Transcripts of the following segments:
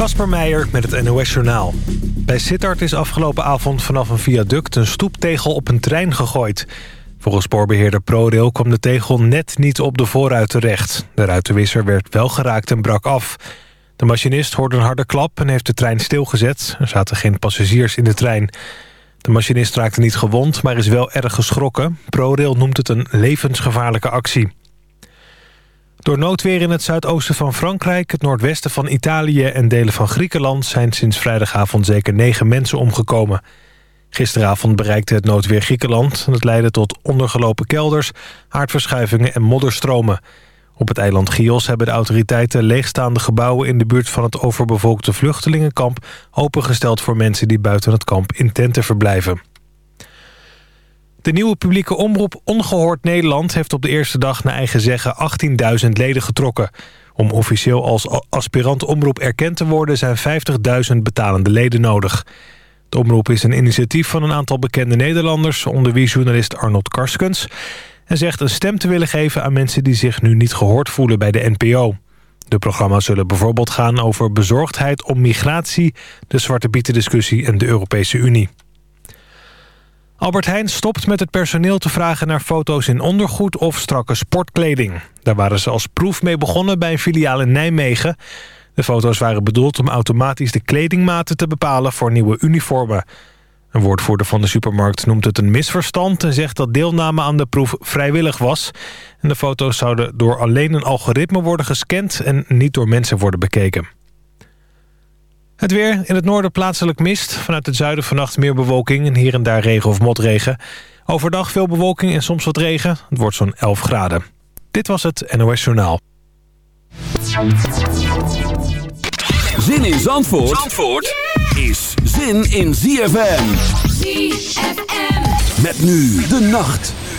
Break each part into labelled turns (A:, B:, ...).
A: Kasper Meijer met het NOS Journaal. Bij Sittard is afgelopen avond vanaf een viaduct een stoeptegel op een trein gegooid. Volgens spoorbeheerder ProRail kwam de tegel net niet op de voorruit terecht. De ruitenwisser werd wel geraakt en brak af. De machinist hoorde een harde klap en heeft de trein stilgezet. Er zaten geen passagiers in de trein. De machinist raakte niet gewond, maar is wel erg geschrokken. ProRail noemt het een levensgevaarlijke actie. Door noodweer in het zuidoosten van Frankrijk, het noordwesten van Italië en delen van Griekenland zijn sinds vrijdagavond zeker negen mensen omgekomen. Gisteravond bereikte het noodweer Griekenland en het leidde tot ondergelopen kelders, aardverschuivingen en modderstromen. Op het eiland Chios hebben de autoriteiten leegstaande gebouwen in de buurt van het overbevolkte vluchtelingenkamp opengesteld voor mensen die buiten het kamp in tenten verblijven. De nieuwe publieke omroep Ongehoord Nederland... heeft op de eerste dag naar eigen zeggen 18.000 leden getrokken. Om officieel als aspirant omroep erkend te worden... zijn 50.000 betalende leden nodig. De omroep is een initiatief van een aantal bekende Nederlanders... onder wie journalist Arnold Karskens... en zegt een stem te willen geven aan mensen... die zich nu niet gehoord voelen bij de NPO. De programma's zullen bijvoorbeeld gaan over bezorgdheid om migratie... de Zwarte Bieten-discussie en de Europese Unie. Albert Heijn stopt met het personeel te vragen naar foto's in ondergoed of strakke sportkleding. Daar waren ze als proef mee begonnen bij een filiaal in Nijmegen. De foto's waren bedoeld om automatisch de kledingmaten te bepalen voor nieuwe uniformen. Een woordvoerder van de supermarkt noemt het een misverstand... en zegt dat deelname aan de proef vrijwillig was. En de foto's zouden door alleen een algoritme worden gescand... en niet door mensen worden bekeken. Het weer. In het noorden plaatselijk mist. Vanuit het zuiden vannacht meer bewolking en hier en daar regen of motregen. Overdag veel bewolking en soms wat regen. Het wordt zo'n 11 graden. Dit was het NOS Journaal.
B: Zin in Zandvoort, Zandvoort is zin in ZFM. ZFM. Met nu de nacht.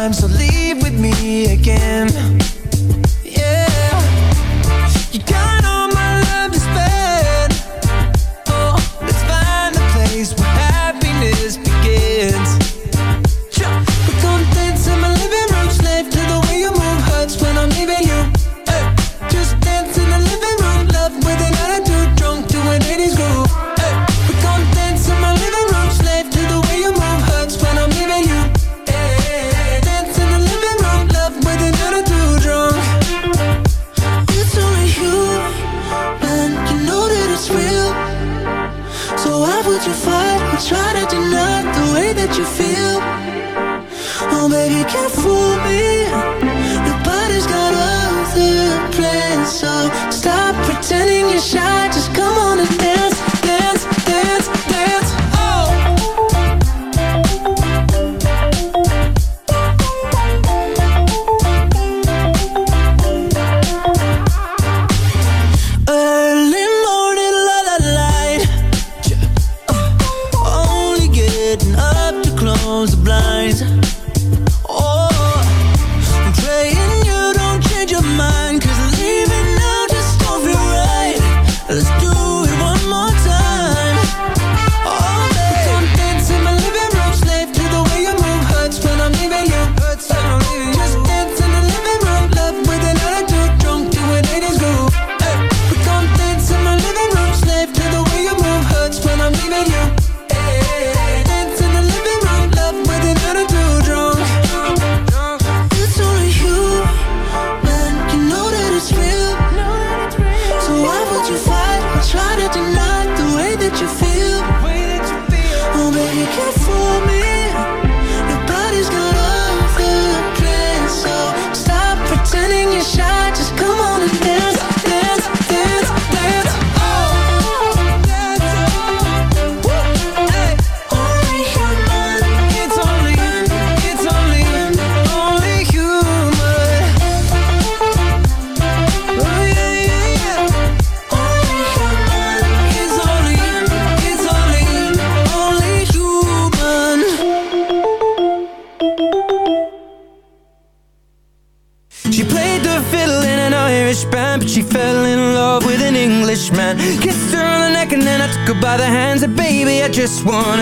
B: time, so leave with me again.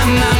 C: Jason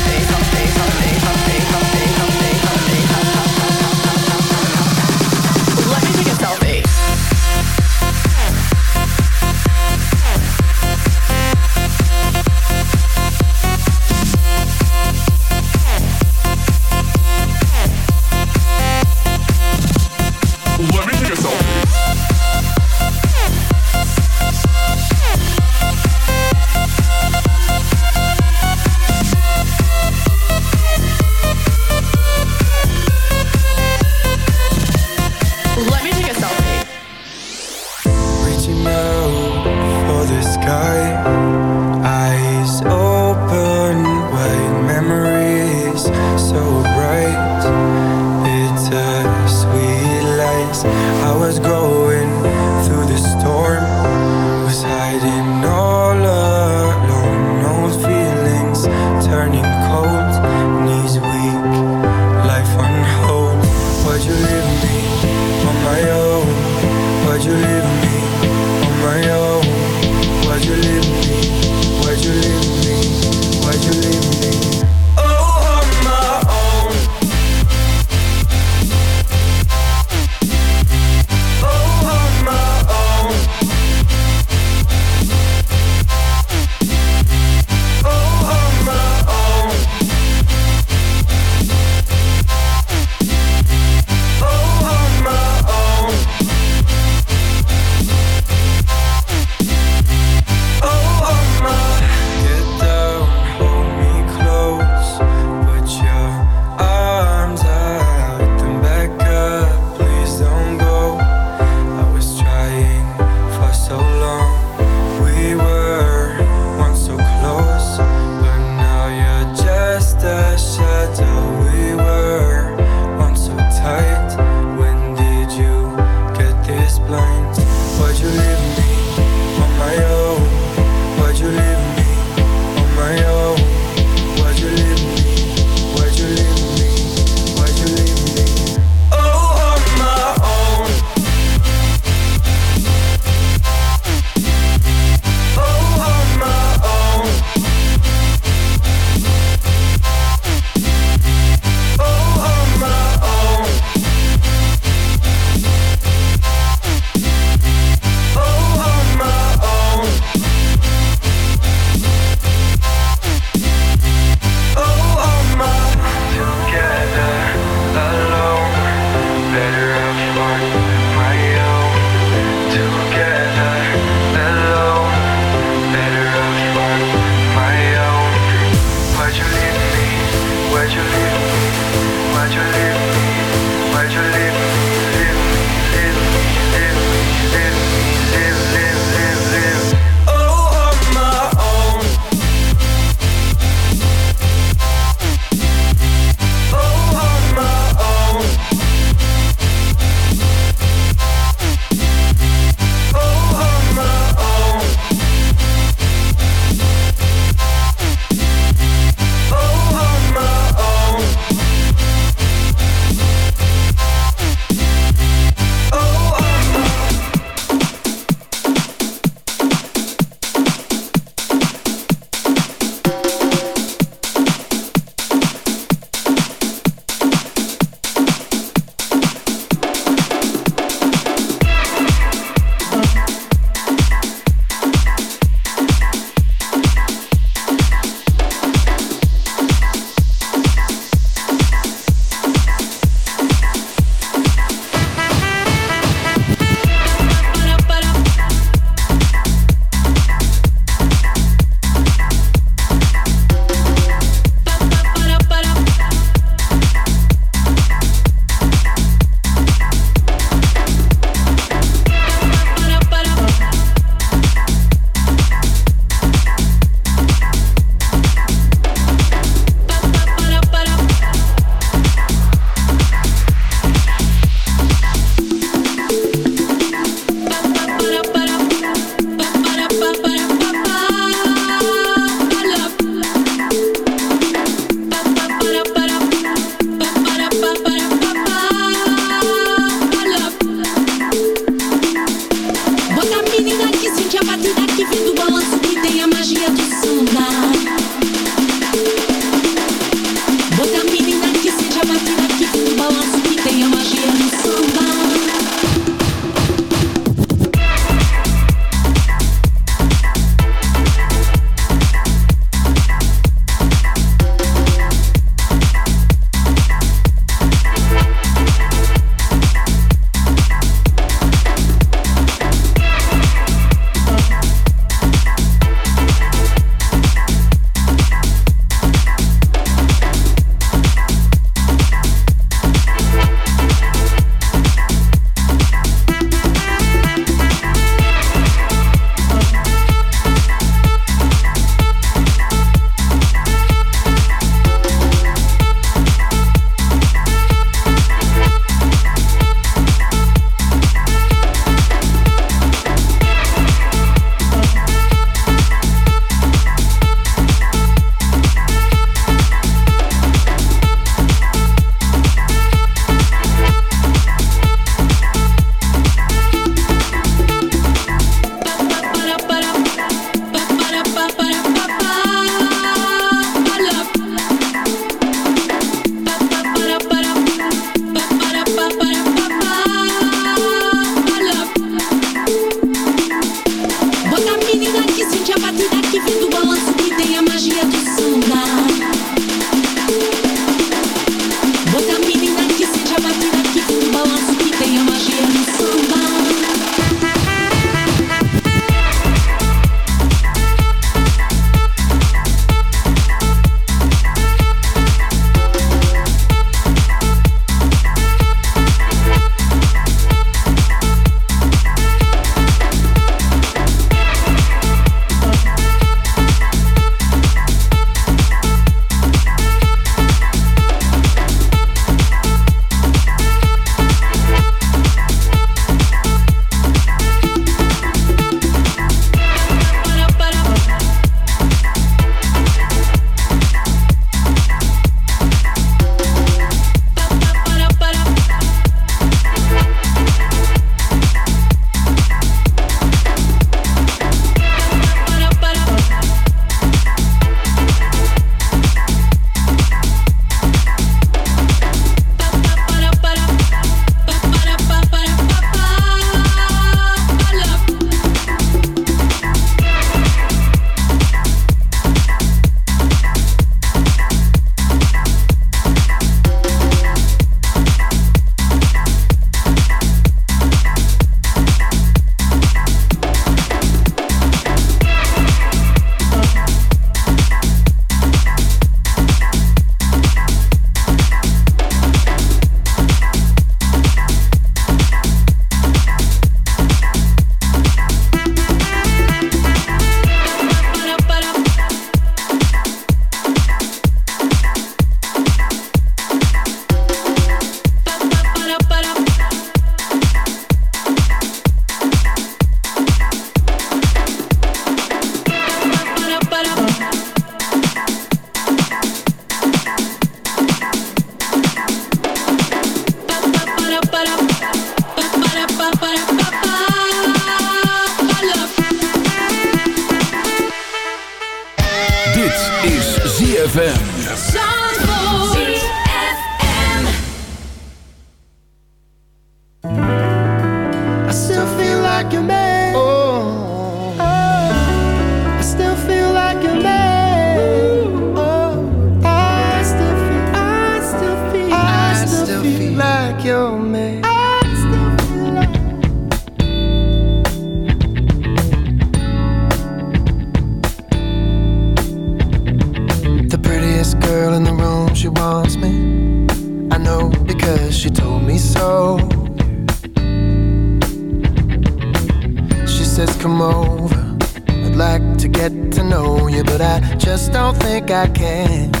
D: don't think I can.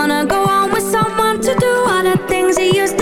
E: wanna go on with someone to do all the things he used to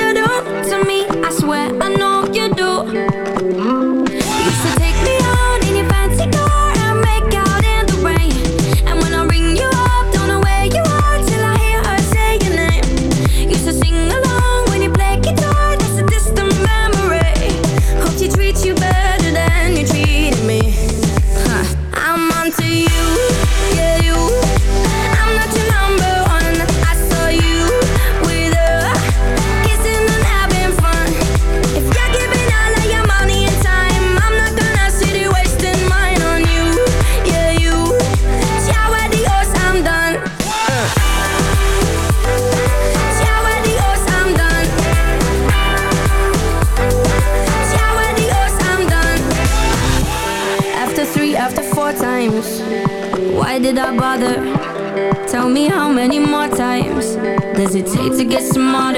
E: get smarter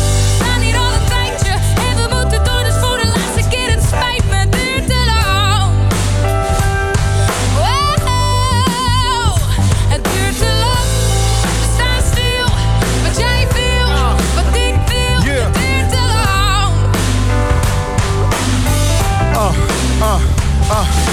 F: ah.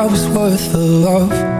G: I was worth the love.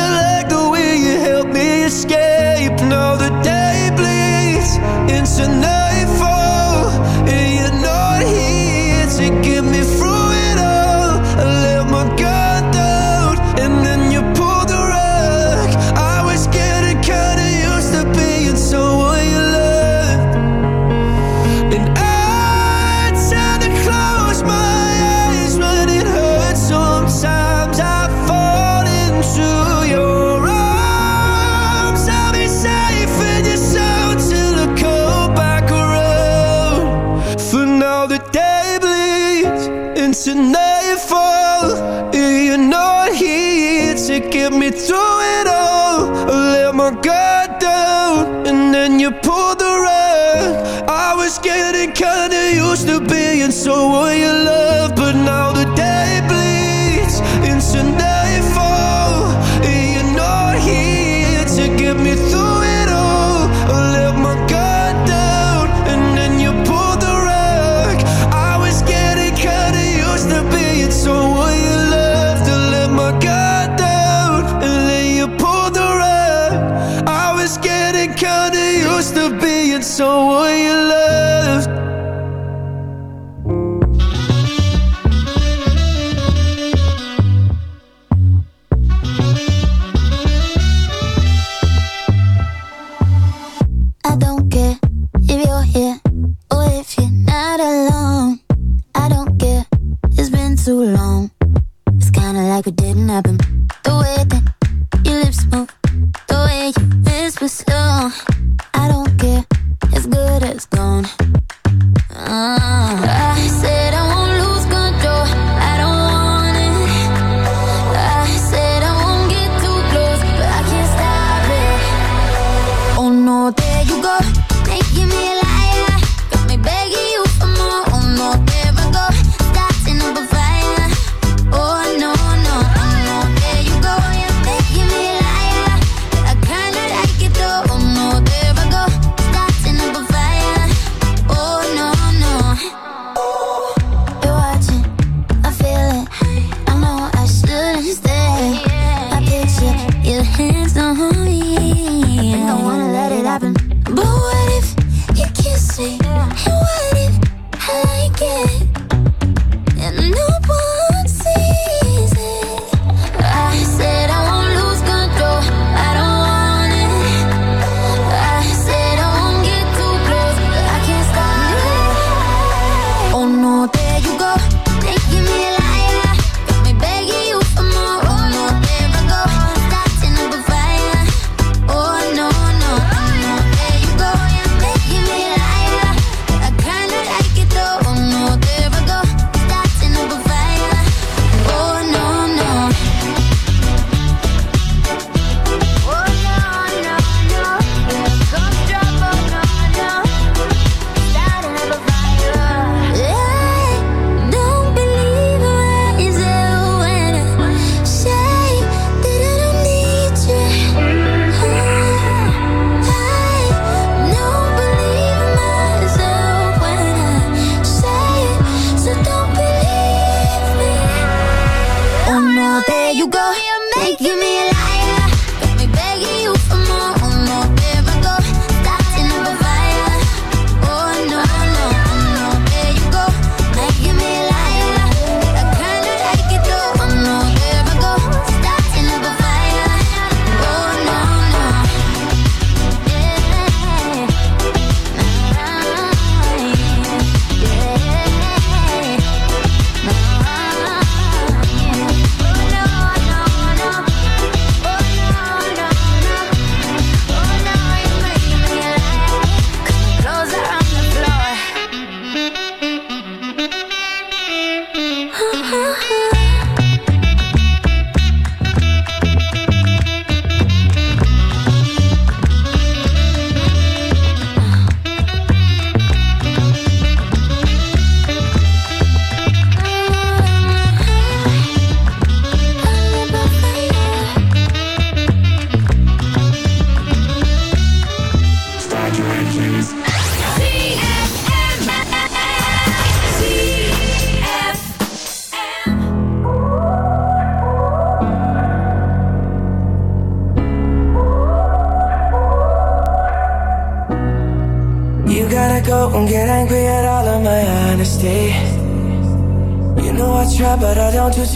H: get me through it all. I let my guard down And then
D: you pulled the rug. I was getting kinda used to being so in love But now What